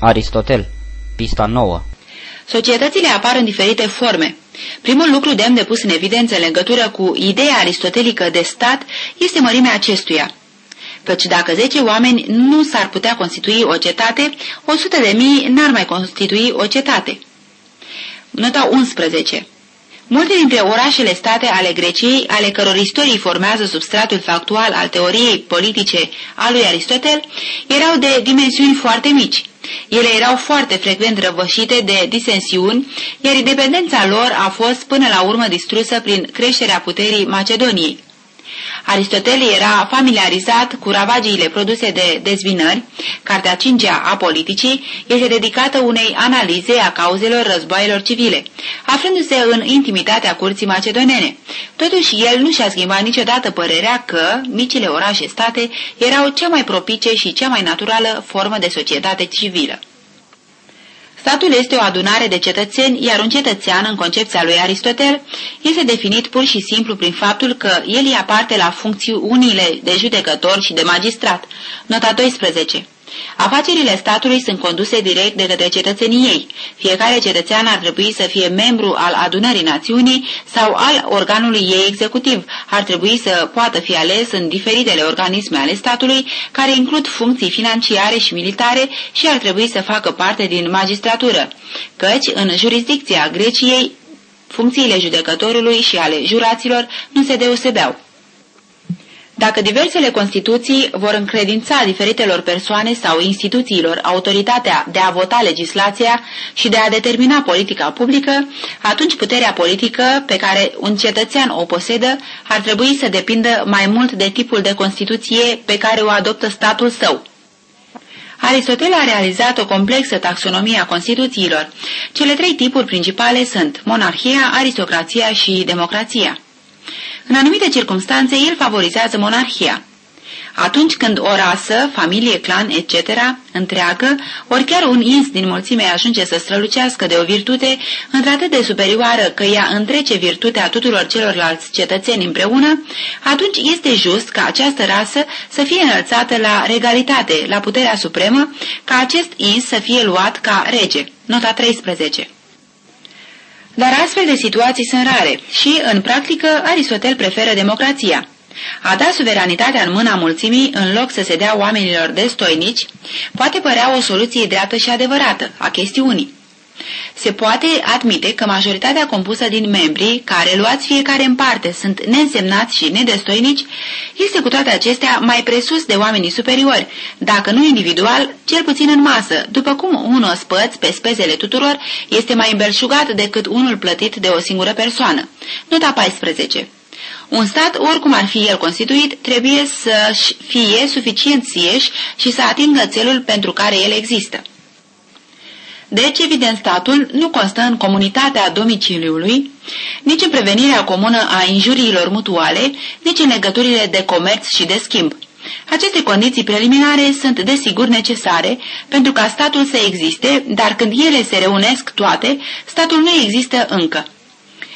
Aristotel, pista 9 Societățile apar în diferite forme. Primul lucru demn de pus în evidență în legătură cu ideea aristotelică de stat este mărimea acestuia. Căci dacă zece oameni nu s-ar putea constitui o cetate, o sută de mii n-ar mai constitui o cetate. Nota 11 Multe dintre orașele state ale Greciei, ale căror istorii formează substratul factual al teoriei politice a lui Aristotel, erau de dimensiuni foarte mici. Ele erau foarte frecvent răvășite de disensiuni, iar independența lor a fost până la urmă distrusă prin creșterea puterii Macedoniei. Aristotel era familiarizat cu ravagiile produse de dezvinări. Cartea cincea a politicii este dedicată unei analize a cauzelor războaielor civile, aflându-se în intimitatea curții macedonene. Totuși, el nu și-a schimbat niciodată părerea că micile orașe-state erau cea mai propice și cea mai naturală formă de societate civilă. Statul este o adunare de cetățeni, iar un cetățean, în concepția lui Aristotel, este definit pur și simplu prin faptul că el ia parte la funcțiunile de judecător și de magistrat. Nota 12. Afacerile statului sunt conduse direct de către cetățenii ei. Fiecare cetățean ar trebui să fie membru al adunării națiunii sau al organului ei executiv. Ar trebui să poată fi ales în diferitele organisme ale statului, care includ funcții financiare și militare și ar trebui să facă parte din magistratură. Căci, în jurisdicția Greciei, funcțiile judecătorului și ale juraților nu se deosebeau. Dacă diversele Constituții vor încredința diferitelor persoane sau instituțiilor autoritatea de a vota legislația și de a determina politica publică, atunci puterea politică pe care un cetățean o posedă ar trebui să depindă mai mult de tipul de Constituție pe care o adoptă statul său. Aristotel a realizat o complexă taxonomie a Constituțiilor. Cele trei tipuri principale sunt monarhia, aristocrația și democrația. În anumite circunstanțe, el favorizează monarhia. Atunci când o rasă, familie, clan, etc., întreagă, ori chiar un ins din mulțime ajunge să strălucească de o virtute într-atât de superioară că ea întrece virtutea tuturor celorlalți cetățeni împreună, atunci este just ca această rasă să fie înălțată la regalitate, la puterea supremă, ca acest ins să fie luat ca rege. Nota 13 dar astfel de situații sunt rare și, în practică, Aristotel preferă democrația. A da suveranitatea în mâna mulțimii în loc să se dea oamenilor destoinici poate părea o soluție dreaptă și adevărată a chestiunii. Se poate admite că majoritatea compusă din membrii, care luați fiecare în parte, sunt neînsemnați și nedestoinici, este cu toate acestea mai presus de oamenii superiori, dacă nu individual, cel puțin în masă, după cum un ospăț pe spezele tuturor este mai îmbelșugat decât unul plătit de o singură persoană. Nota 14 un stat, oricum ar fi el constituit, trebuie să fie suficient sieși și să atingă țelul pentru care el există. Deci, evident, statul nu constă în comunitatea domiciliului, nici în prevenirea comună a injuriilor mutuale, nici în legăturile de comerț și de schimb. Aceste condiții preliminare sunt desigur necesare pentru ca statul să existe, dar când ele se reunesc toate, statul nu există încă.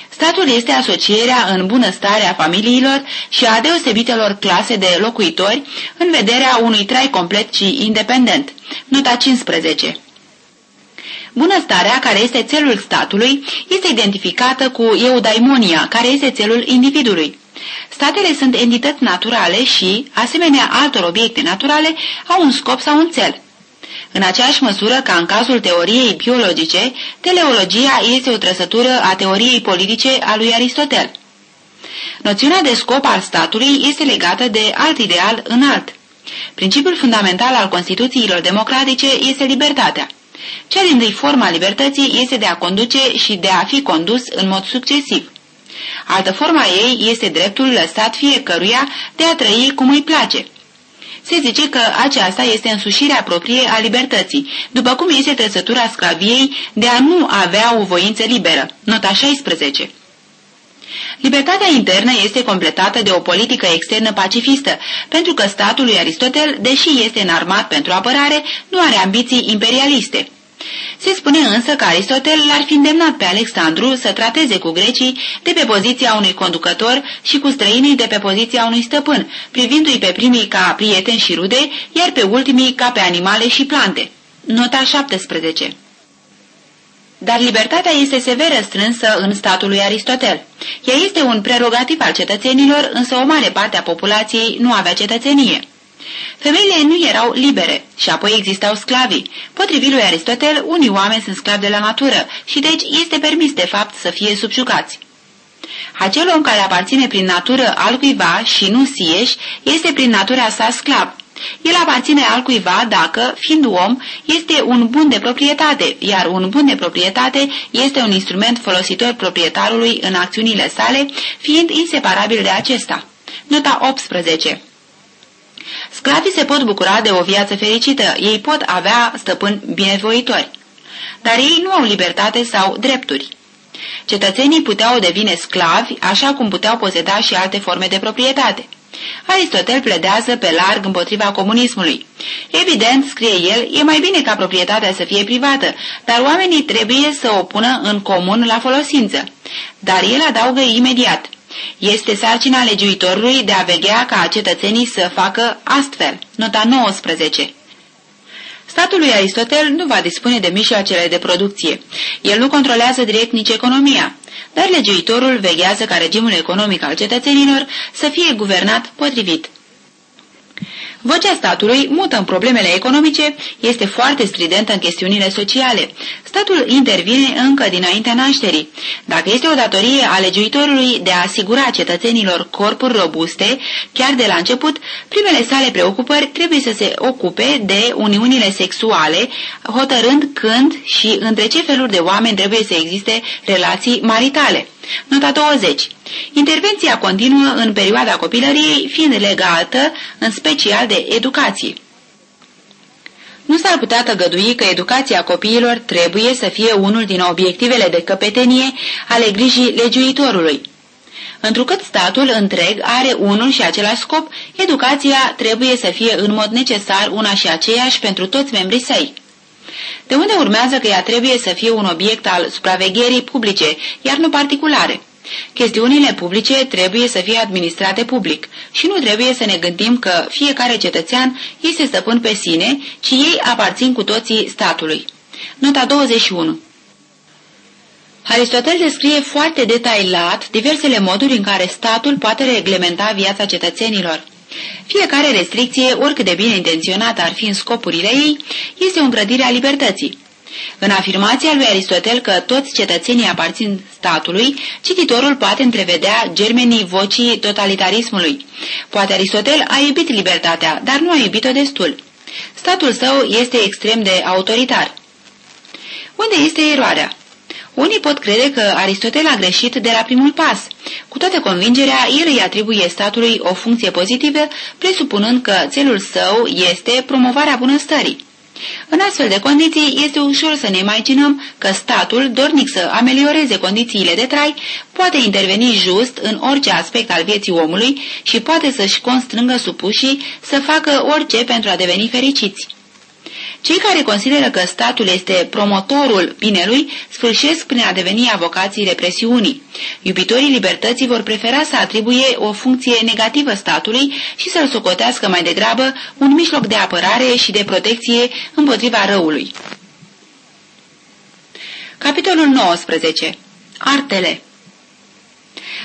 Statul este asocierea în bunăstare a familiilor și a deosebitelor clase de locuitori în vederea unui trai complet și independent. Nota 15 Bunăstarea, care este țelul statului, este identificată cu eudaimonia, care este țelul individului. Statele sunt entități naturale și, asemenea altor obiecte naturale, au un scop sau un cel. În aceeași măsură ca în cazul teoriei biologice, teleologia este o trăsătură a teoriei politice a lui Aristotel. Noțiunea de scop al statului este legată de alt ideal înalt. Principiul fundamental al Constituțiilor democratice este libertatea. Cea din tâi forma libertății este de a conduce și de a fi condus în mod succesiv. Altă forma ei este dreptul lăsat fiecăruia de a trăi cum îi place. Se zice că aceasta este însușirea proprie a libertății, după cum este trăsătura sclaviei de a nu avea o voință liberă. Nota 16 Libertatea internă este completată de o politică externă pacifistă, pentru că statul lui Aristotel, deși este înarmat pentru apărare, nu are ambiții imperialiste. Se spune însă că Aristotel l-ar fi îndemnat pe Alexandru să trateze cu grecii de pe poziția unui conducător și cu străinii de pe poziția unui stăpân, privindu-i pe primii ca prieteni și rude, iar pe ultimii ca pe animale și plante. Nota 17 dar libertatea este severă strânsă în statul lui Aristotel. Ea este un prerogativ al cetățenilor, însă o mare parte a populației nu avea cetățenie. Femeile nu erau libere și apoi existau sclavii. Potrivit lui Aristotel, unii oameni sunt sclavi de la natură și deci este permis de fapt să fie subjugați. Acel om care aparține prin natură al cuiva și nu sieși este prin natura sa sclav. El aparține al cuiva dacă, fiind om, este un bun de proprietate, iar un bun de proprietate este un instrument folositor proprietarului în acțiunile sale, fiind inseparabil de acesta. Nota 18 Sclavii se pot bucura de o viață fericită, ei pot avea stăpâni binevoitori, dar ei nu au libertate sau drepturi. Cetățenii puteau devine sclavi, așa cum puteau poseda și alte forme de proprietate. Aristotel pledează pe larg împotriva comunismului. Evident, scrie el, e mai bine ca proprietatea să fie privată, dar oamenii trebuie să o pună în comun la folosință. Dar el adaugă imediat. Este sarcina legiuitorului de a veghea ca cetățenii să facă astfel. Nota 19 Statul lui Aristotel nu va dispune de mijloacele de producție. El nu controlează direct nici economia, dar legiuitorul veghează ca regimul economic al cetățenilor să fie guvernat potrivit. Vocea statului, mută în problemele economice, este foarte stridentă în chestiunile sociale. Statul intervine încă dinaintea nașterii. Dacă este o datorie a legiuitorului de a asigura cetățenilor corpuri robuste, chiar de la început, primele sale preocupări trebuie să se ocupe de uniunile sexuale, hotărând când și între ce feluri de oameni trebuie să existe relații maritale. Nota 20. Intervenția continuă în perioada copilăriei, fiind legată în special de educație. Nu s-ar putea tăgădui că educația copiilor trebuie să fie unul din obiectivele de căpetenie ale grijii legiuitorului. Întrucât statul întreg are unul și același scop, educația trebuie să fie în mod necesar una și aceeași pentru toți membrii săi. De unde urmează că ea trebuie să fie un obiect al supravegherii publice, iar nu particulare. Chestiunile publice trebuie să fie administrate public și nu trebuie să ne gândim că fiecare cetățean este stăpân pe sine, ci ei aparțin cu toții statului. Nota 21 Aristotel descrie foarte detailat diversele moduri în care statul poate reglementa viața cetățenilor. Fiecare restricție, oricât de bine intenționată ar fi în scopurile ei, este o îngrădire a libertății. În afirmația lui Aristotel că toți cetățenii aparțin statului, cititorul poate întrevedea germenii vocii totalitarismului. Poate Aristotel a iubit libertatea, dar nu a iubit-o destul. Statul său este extrem de autoritar. Unde este eroarea? Unii pot crede că Aristotel a greșit de la primul pas. Cu toată convingerea, el îi atribuie statului o funcție pozitivă, presupunând că țelul său este promovarea bunăstării. În astfel de condiții, este ușor să ne imaginăm că statul, dornic să amelioreze condițiile de trai, poate interveni just în orice aspect al vieții omului și poate să-și constrângă supușii să facă orice pentru a deveni fericiți. Cei care consideră că statul este promotorul binelui sfârșesc prin a deveni avocații represiunii. Iubitorii libertății vor prefera să atribuie o funcție negativă statului și să-l socotească mai degrabă un mijloc de apărare și de protecție împotriva răului. Capitolul 19. Artele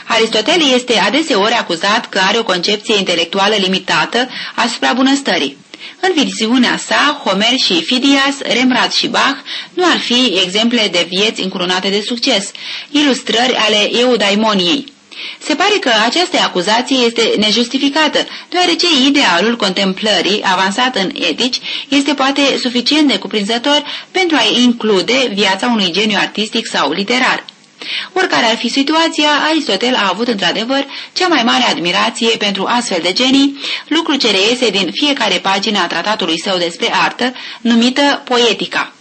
Aristotel este adeseori acuzat că are o concepție intelectuală limitată asupra bunăstării. În viziunea sa, Homer și Fidias, Rembrandt și Bach nu ar fi exemple de vieți încurunate de succes, ilustrări ale eudaimoniei. Se pare că această acuzație este nejustificată, deoarece idealul contemplării, avansat în etici, este poate suficient de cuprinzător pentru a include viața unui geniu artistic sau literar. Oricare ar fi situația, Aristotel a avut într-adevăr cea mai mare admirație pentru astfel de genii, lucru ce reiese din fiecare pagină a tratatului său despre artă, numită Poetica.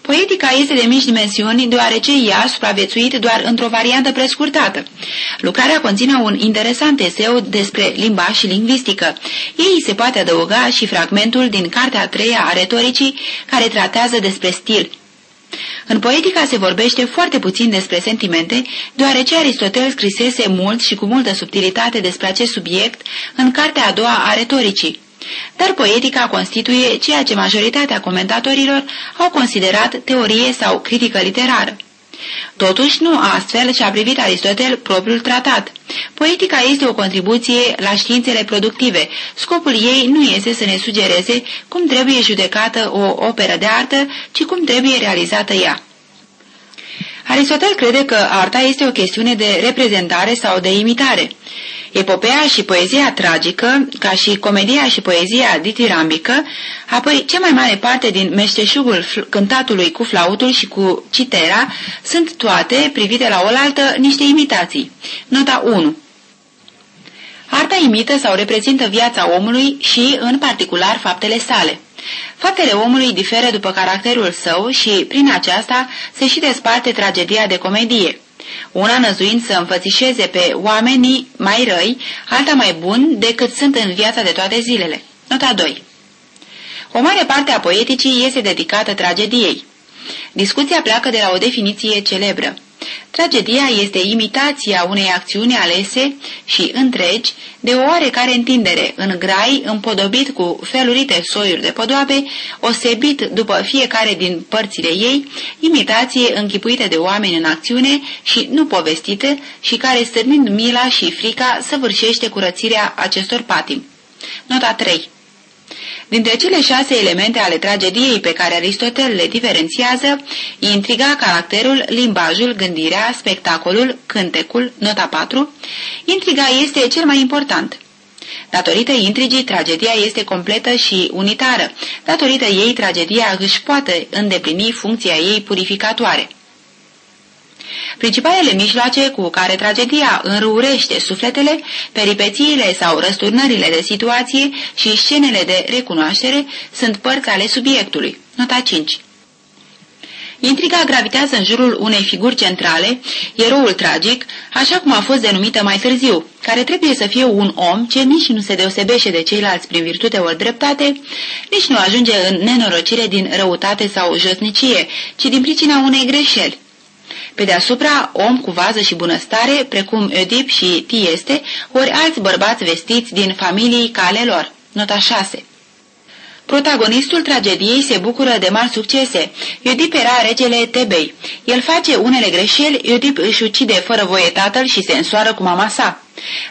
Poetica este de mici dimensiuni, deoarece ea a supraviețuit doar într-o variantă prescurtată. Lucrarea conține un interesant eseu despre limba și lingvistică. Ei se poate adăuga și fragmentul din Cartea a treia a retoricii, care tratează despre stil. În poetica se vorbește foarte puțin despre sentimente, deoarece Aristotel scrisese mult și cu multă subtilitate despre acest subiect în cartea a doua a retoricii. Dar poetica constituie ceea ce majoritatea comentatorilor au considerat teorie sau critică literară. Totuși, nu astfel și-a privit Aristotel propriul tratat. Poetica este o contribuție la științele productive. Scopul ei nu este să ne sugereze cum trebuie judecată o operă de artă, ci cum trebuie realizată ea. Aristotel crede că arta este o chestiune de reprezentare sau de imitare. Epopeea și poezia tragică, ca și comedia și poezia ditirambică, apoi cea mai mare parte din meșteșugul cântatului cu flautul și cu citera, sunt toate, privite la oaltă, niște imitații. Nota 1 Arta imită sau reprezintă viața omului și, în particular, faptele sale. Faptele omului diferă după caracterul său și, prin aceasta, se și desparte tragedia de comedie. Una năzuind să înfățișeze pe oamenii mai răi, alta mai buni decât sunt în viața de toate zilele. Nota 2 O mare parte a poeticii este dedicată tragediei. Discuția pleacă de la o definiție celebră. Tragedia este imitația unei acțiuni alese și întregi de o oarecare întindere, în grai, împodobit cu felurite soiuri de podoabe, osebit după fiecare din părțile ei, imitație închipuită de oameni în acțiune și nu povestită și care, stârnind mila și frica, săvârșește curățirea acestor patim. Nota 3 Dintre cele șase elemente ale tragediei pe care Aristotel le diferențiază, intriga, caracterul, limbajul, gândirea, spectacolul, cântecul, nota 4, intriga este cel mai important. Datorită intrigii, tragedia este completă și unitară. Datorită ei, tragedia își poate îndeplini funcția ei purificatoare. Principalele mijloace cu care tragedia înrăurește sufletele, peripețiile sau răsturnările de situație și scenele de recunoaștere sunt părți ale subiectului. Nota 5 Intriga gravitează în jurul unei figuri centrale, eroul tragic, așa cum a fost denumită mai târziu, care trebuie să fie un om ce nici nu se deosebește de ceilalți prin virtute ori dreptate, nici nu ajunge în nenorocire din răutate sau josnicie, ci din pricina unei greșeli. Pe deasupra, om cu vază și bunăstare, precum Oedip și Tieste, ori alți bărbați vestiți din familii cale lor. Nota 6 Protagonistul tragediei se bucură de mari succese. Iudip era regele Tebei. El face unele greșeli, Iudip își ucide fără voie tatăl și se însoară cu mama sa.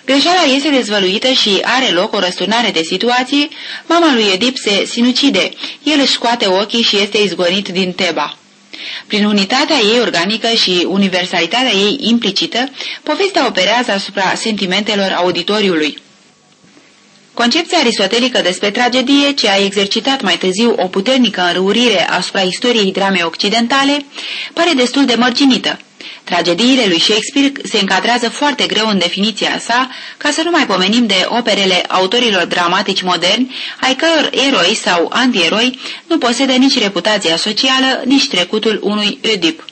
Greșeala este dezvăluită și are loc o răsturnare de situație. Mama lui Iudip se sinucide. El își scoate ochii și este izgonit din Teba. Prin unitatea ei organică și universalitatea ei implicită, povestea operează asupra sentimentelor auditoriului. Concepția aristotelică despre tragedie, ce a exercitat mai târziu o puternică înrăurire asupra istoriei dramei occidentale, pare destul de mărginită. Tragediile lui Shakespeare se încadrează foarte greu în definiția sa, ca să nu mai pomenim de operele autorilor dramatici moderni, ai căror eroi sau antieroi nu posedă nici reputația socială, nici trecutul unui Oedip.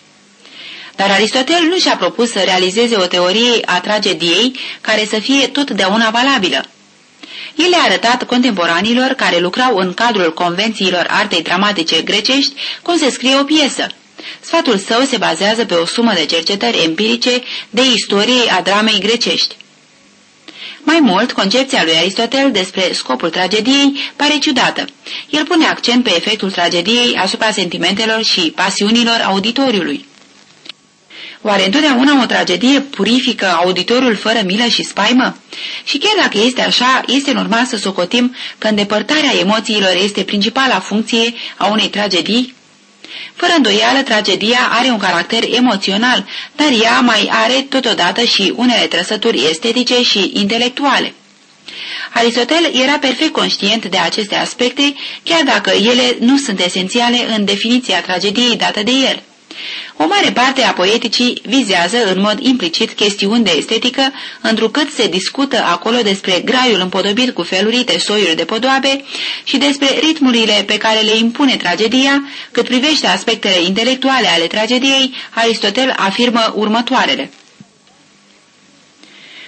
Dar Aristotel nu și-a propus să realizeze o teorie a tragediei care să fie totdeauna valabilă. El le-a arătat contemporanilor care lucrau în cadrul convențiilor artei dramatice grecești cum se scrie o piesă. Sfatul său se bazează pe o sumă de cercetări empirice de istorie a dramei grecești. Mai mult, concepția lui Aristotel despre scopul tragediei pare ciudată. El pune accent pe efectul tragediei asupra sentimentelor și pasiunilor auditoriului. Oare întotdeauna o tragedie purifică auditorul fără milă și spaimă? Și chiar dacă este așa, este normal să socotim că îndepărtarea emoțiilor este principala funcție a unei tragedii? Fără îndoială, tragedia are un caracter emoțional, dar ea mai are totodată și unele trăsături estetice și intelectuale. Aristotel era perfect conștient de aceste aspecte, chiar dacă ele nu sunt esențiale în definiția tragediei dată de el. O mare parte a poeticii vizează în mod implicit chestiuni de estetică, întrucât se discută acolo despre graiul împodobit cu felurite soiuri de podoabe și despre ritmurile pe care le impune tragedia, cât privește aspectele intelectuale ale tragediei, Aristotel afirmă următoarele.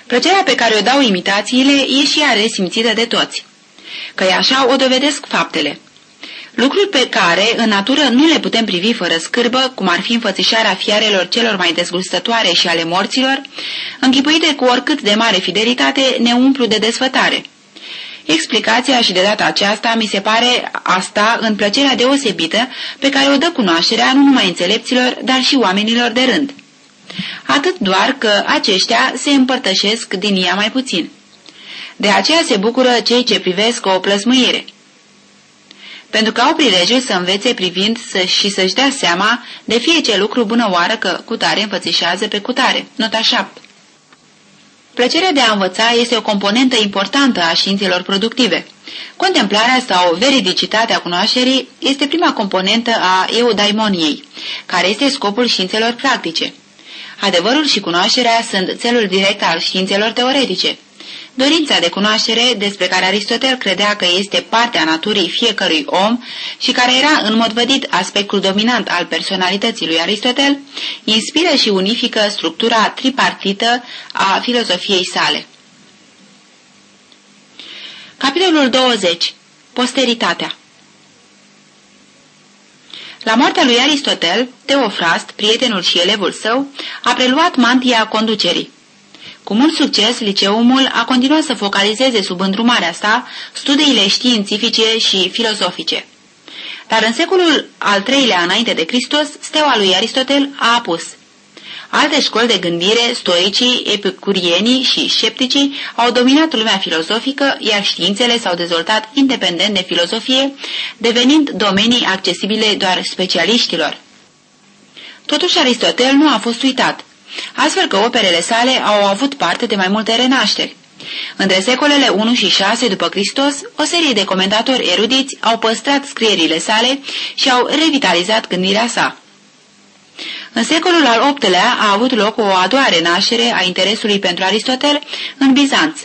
Plăcerea pe care o dau imitațiile e și ea resimțită de toți. Că e așa o dovedesc faptele lucruri pe care în natură nu le putem privi fără scârbă, cum ar fi înfățișarea fiarelor celor mai dezgustătoare și ale morților, închipuite cu oricât de mare fidelitate, ne umplu de desfătare. Explicația și de data aceasta mi se pare asta în plăcerea deosebită pe care o dă cunoașterea nu numai înțelepților, dar și oamenilor de rând. Atât doar că aceștia se împărtășesc din ea mai puțin. De aceea se bucură cei ce privesc o plăsmâire. Pentru că au prilejul să învețe privind să și să-și dea seama de fie ce lucru bună oară că cutare înfățișează pe cutare. Nota 7. Plăcerea de a învăța este o componentă importantă a științelor productive. Contemplarea sau veridicitatea cunoașterii este prima componentă a eudaimoniei, care este scopul științelor practice. Adevărul și cunoașterea sunt țelul direct al științelor teoretice. Dorința de cunoaștere, despre care Aristotel credea că este partea naturii fiecărui om și care era în mod vădit aspectul dominant al personalității lui Aristotel, inspiră și unifică structura tripartită a filozofiei sale. Capitolul 20. Posteritatea la moartea lui Aristotel, Teofrast, prietenul și elevul său, a preluat mantia conducerii. Cu mult succes, liceumul a continuat să focalizeze sub îndrumarea sa studiile științifice și filozofice. Dar în secolul al treilea înainte de Hristos, steaua lui Aristotel a apus. Alte școli de gândire, stoicii, epicurienii și scepticii, au dominat lumea filozofică, iar științele s-au dezvoltat independent de filozofie, devenind domenii accesibile doar specialiștilor. Totuși Aristotel nu a fost uitat astfel că operele sale au avut parte de mai multe renașteri. Între secolele 1 și 6 după Hristos, o serie de comentatori erudiți au păstrat scrierile sale și au revitalizat gândirea sa. În secolul al VIII-lea a avut loc o a doua renaștere a interesului pentru Aristotel în Bizanț.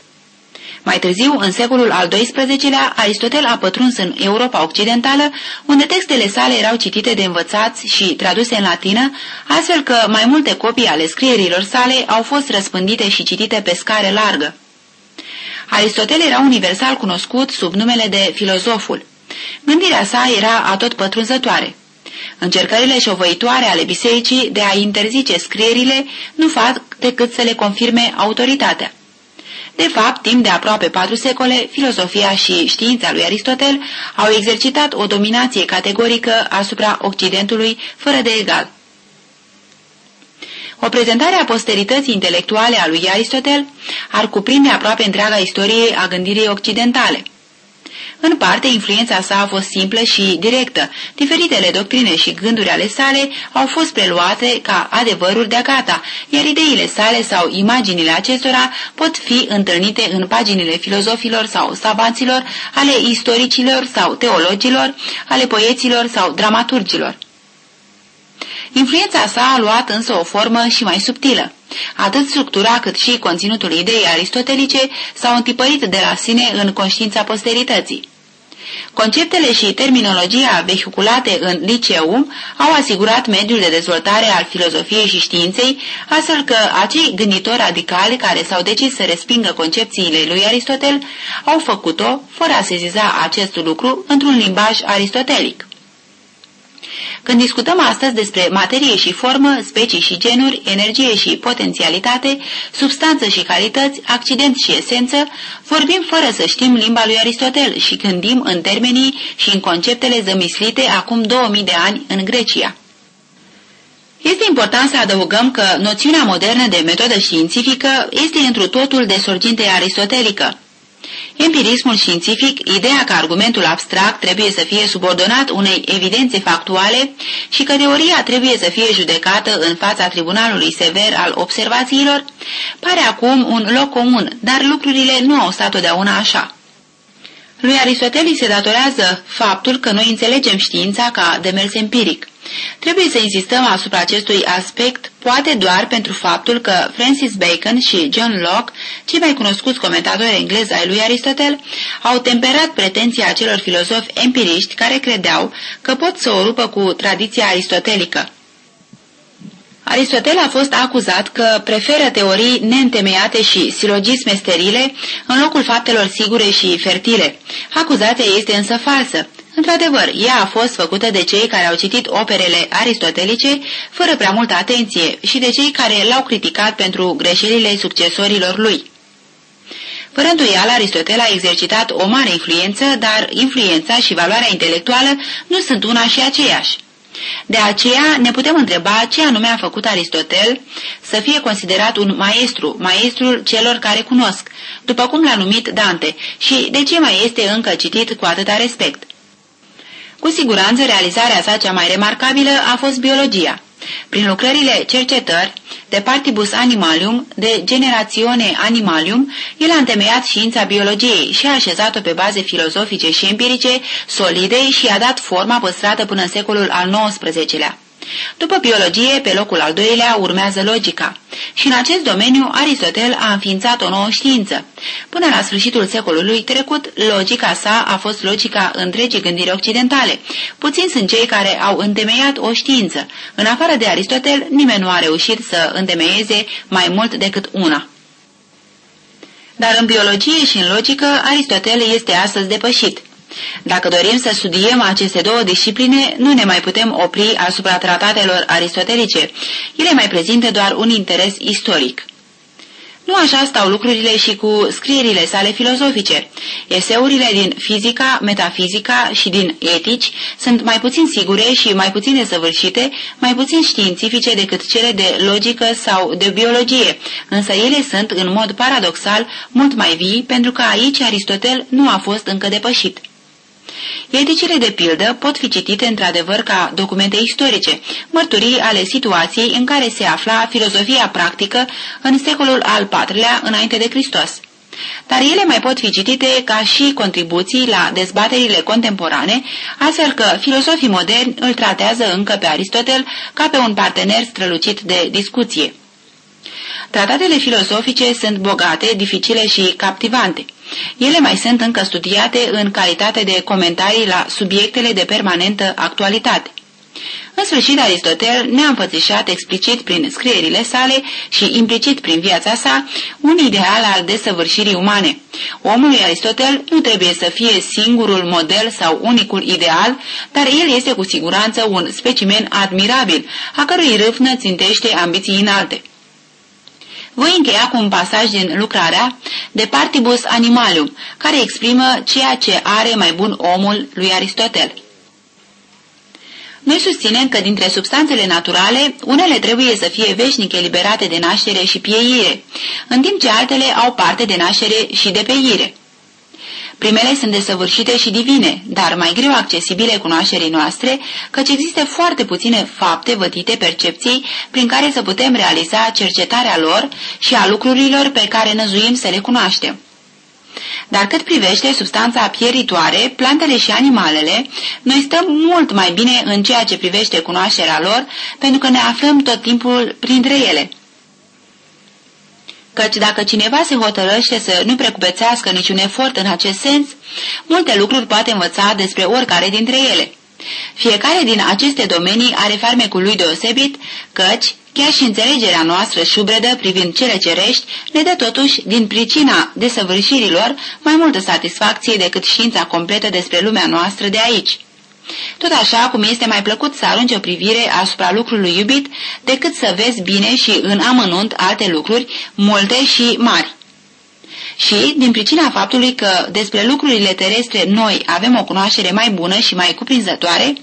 Mai târziu, în secolul al XII-lea, Aristotel a pătruns în Europa Occidentală, unde textele sale erau citite de învățați și traduse în latină, astfel că mai multe copii ale scrierilor sale au fost răspândite și citite pe scară largă. Aristotel era universal cunoscut sub numele de filozoful. Gândirea sa era atot pătrunzătoare. Încercările șovăitoare ale bisericii de a interzice scrierile nu fac decât să le confirme autoritatea. De fapt, timp de aproape patru secole, filosofia și știința lui Aristotel au exercitat o dominație categorică asupra Occidentului fără de egal. O prezentare a posterității intelectuale a lui Aristotel ar cuprinde aproape întreaga istorie a gândirii occidentale – în parte, influența sa a fost simplă și directă. Diferitele doctrine și gânduri ale sale au fost preluate ca adevăruri de gata, iar ideile sale sau imaginile acestora pot fi întâlnite în paginile filozofilor sau savanților, ale istoricilor sau teologilor, ale poeților sau dramaturgilor. Influența sa a luat însă o formă și mai subtilă. Atât structura cât și conținutul ideii aristotelice s-au întipărit de la sine în conștiința posterității. Conceptele și terminologia vehiculate în liceum au asigurat mediul de dezvoltare al filozofiei și științei, astfel că acei gânditori radicali care s-au decis să respingă concepțiile lui Aristotel au făcut-o, fără a seziza acest lucru, într-un limbaj aristotelic. Când discutăm astăzi despre materie și formă, specii și genuri, energie și potențialitate, substanță și calități, accident și esență, vorbim fără să știm limba lui Aristotel și gândim în termenii și în conceptele zămislite acum 2000 de ani în Grecia. Este important să adăugăm că noțiunea modernă de metodă științifică este întru totul de sorginte aristotelică. Empirismul științific, ideea că argumentul abstract trebuie să fie subordonat unei evidențe factuale și că teoria trebuie să fie judecată în fața tribunalului sever al observațiilor, pare acum un loc comun, dar lucrurile nu au stat totdeauna așa. Lui Aristotel se datorează faptul că noi înțelegem știința ca demers empiric. Trebuie să insistăm asupra acestui aspect, poate doar pentru faptul că Francis Bacon și John Locke, cei mai cunoscuți comentatori englezi ai lui Aristotel, au temperat pretenția acelor filozofi empiriști care credeau că pot să o rupă cu tradiția aristotelică. Aristotel a fost acuzat că preferă teorii neîntemeiate și silogisme sterile în locul faptelor sigure și fertile. Acuzația este însă falsă. Într-adevăr, ea a fost făcută de cei care au citit operele aristotelice fără prea multă atenție și de cei care l-au criticat pentru greșelile succesorilor lui. Fără îndoială, Aristotel a exercitat o mare influență, dar influența și valoarea intelectuală nu sunt una și aceeași. De aceea ne putem întreba ce anume a făcut Aristotel să fie considerat un maestru, maestrul celor care cunosc, după cum l-a numit Dante, și de ce mai este încă citit cu atâta respect. Cu siguranță, realizarea sa cea mai remarcabilă a fost biologia. Prin lucrările cercetări de Partibus Animalium, de Generațione Animalium, el a întemeiat știința biologiei și a așezat-o pe baze filozofice și empirice solide și a dat forma păstrată până în secolul al XIX-lea. După biologie, pe locul al doilea urmează logica. Și în acest domeniu, Aristotel a înființat o nouă știință. Până la sfârșitul secolului trecut, logica sa a fost logica întregii gândiri occidentale. Puțini sunt cei care au întemeiat o știință. În afară de Aristotel, nimeni nu a reușit să întemeieze mai mult decât una. Dar în biologie și în logică, Aristotel este astăzi depășit. Dacă dorim să studiem aceste două discipline, nu ne mai putem opri asupra tratatelor aristotelice. Ele mai prezintă doar un interes istoric. Nu așa stau lucrurile și cu scrierile sale filozofice. Eseurile din fizica, metafizica și din etici sunt mai puțin sigure și mai puțin desăvârșite, mai puțin științifice decât cele de logică sau de biologie, însă ele sunt, în mod paradoxal, mult mai vii, pentru că aici Aristotel nu a fost încă depășit. Eticile de pildă pot fi citite într-adevăr ca documente istorice, mărturii ale situației în care se afla filozofia practică în secolul al IV-lea înainte de Hristos. Dar ele mai pot fi citite ca și contribuții la dezbaterile contemporane, astfel că filozofii moderni îl tratează încă pe Aristotel ca pe un partener strălucit de discuție. Tratatele filozofice sunt bogate, dificile și captivante. Ele mai sunt încă studiate în calitate de comentarii la subiectele de permanentă actualitate. În sfârșit, Aristotel ne-a înfățișat explicit prin scrierile sale și implicit prin viața sa un ideal al desăvârșirii umane. Omul lui Aristotel nu trebuie să fie singurul model sau unicul ideal, dar el este cu siguranță un specimen admirabil, a cărui râvnă țintește ambiții înalte. Voi încheia cu un pasaj din lucrarea de Partibus Animalium, care exprimă ceea ce are mai bun omul lui Aristotel. Noi susținem că dintre substanțele naturale, unele trebuie să fie veșnic eliberate de naștere și pieire, în timp ce altele au parte de naștere și de peire. Primele sunt desăvârșite și divine, dar mai greu accesibile cunoașterii noastre, căci există foarte puține fapte vătite percepției prin care să putem realiza cercetarea lor și a lucrurilor pe care năzuim să le cunoaștem. Dar cât privește substanța pieritoare, plantele și animalele, noi stăm mult mai bine în ceea ce privește cunoașterea lor, pentru că ne aflăm tot timpul printre ele căci dacă cineva se hotărăște să nu precupețească niciun efort în acest sens, multe lucruri poate învăța despre oricare dintre ele. Fiecare din aceste domenii are farmecul lui deosebit, căci, chiar și înțelegerea noastră șubredă privind cele cerești, ne dă totuși, din pricina desăvârșirilor, mai multă satisfacție decât știința completă despre lumea noastră de aici. Tot așa cum este mai plăcut să arunci o privire asupra lucrului iubit decât să vezi bine și în amănunt alte lucruri, multe și mari. Și, din pricina faptului că despre lucrurile terestre noi avem o cunoaștere mai bună și mai cuprinzătoare,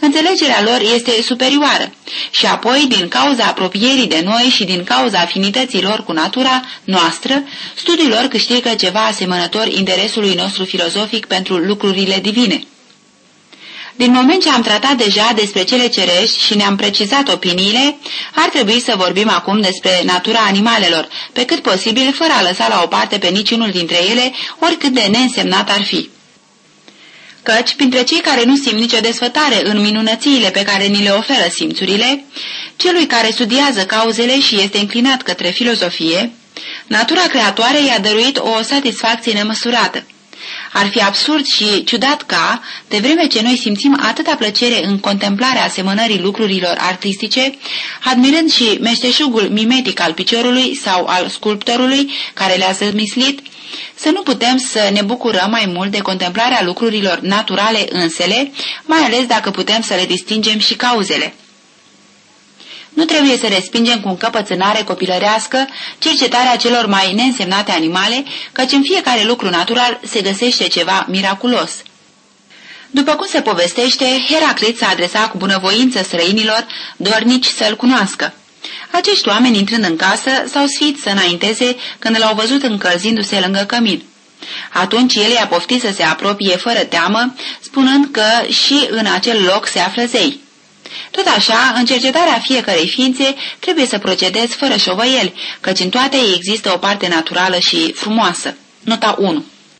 înțelegerea lor este superioară și apoi, din cauza apropierii de noi și din cauza afinității lor cu natura noastră, studiul lor câștigă ceva asemănător interesului nostru filozofic pentru lucrurile divine. Din moment ce am tratat deja despre cele cerești și ne-am precizat opiniile, ar trebui să vorbim acum despre natura animalelor, pe cât posibil fără a lăsa la o parte pe niciunul dintre ele, oricât de neînsemnat ar fi. Căci, printre cei care nu simt nicio desfătare în minunățiile pe care ni le oferă simțurile, celui care studiază cauzele și este înclinat către filozofie, natura creatoare i-a dăruit o satisfacție nemăsurată. Ar fi absurd și ciudat ca, de vreme ce noi simțim atâta plăcere în contemplarea asemănării lucrurilor artistice, admirând și meșteșugul mimetic al piciorului sau al sculptorului care le-a zămislit, să nu putem să ne bucurăm mai mult de contemplarea lucrurilor naturale însele, mai ales dacă putem să le distingem și cauzele. Nu trebuie să respingem cu încăpățânare copilărească cercetarea celor mai neînsemnate animale, căci în fiecare lucru natural se găsește ceva miraculos. După cum se povestește, Heraclit s-a adresat cu bunăvoință străinilor dornici să-l cunoască. Acești oameni, intrând în casă, s-au sfit să înainteze când l-au văzut încălzindu-se lângă cămin. Atunci el i-a poftit să se apropie fără teamă, spunând că și în acel loc se află zei. Tot așa, în cercetarea fiecărei ființe trebuie să procedezi fără șovăieli, căci în toate există o parte naturală și frumoasă. Nota 1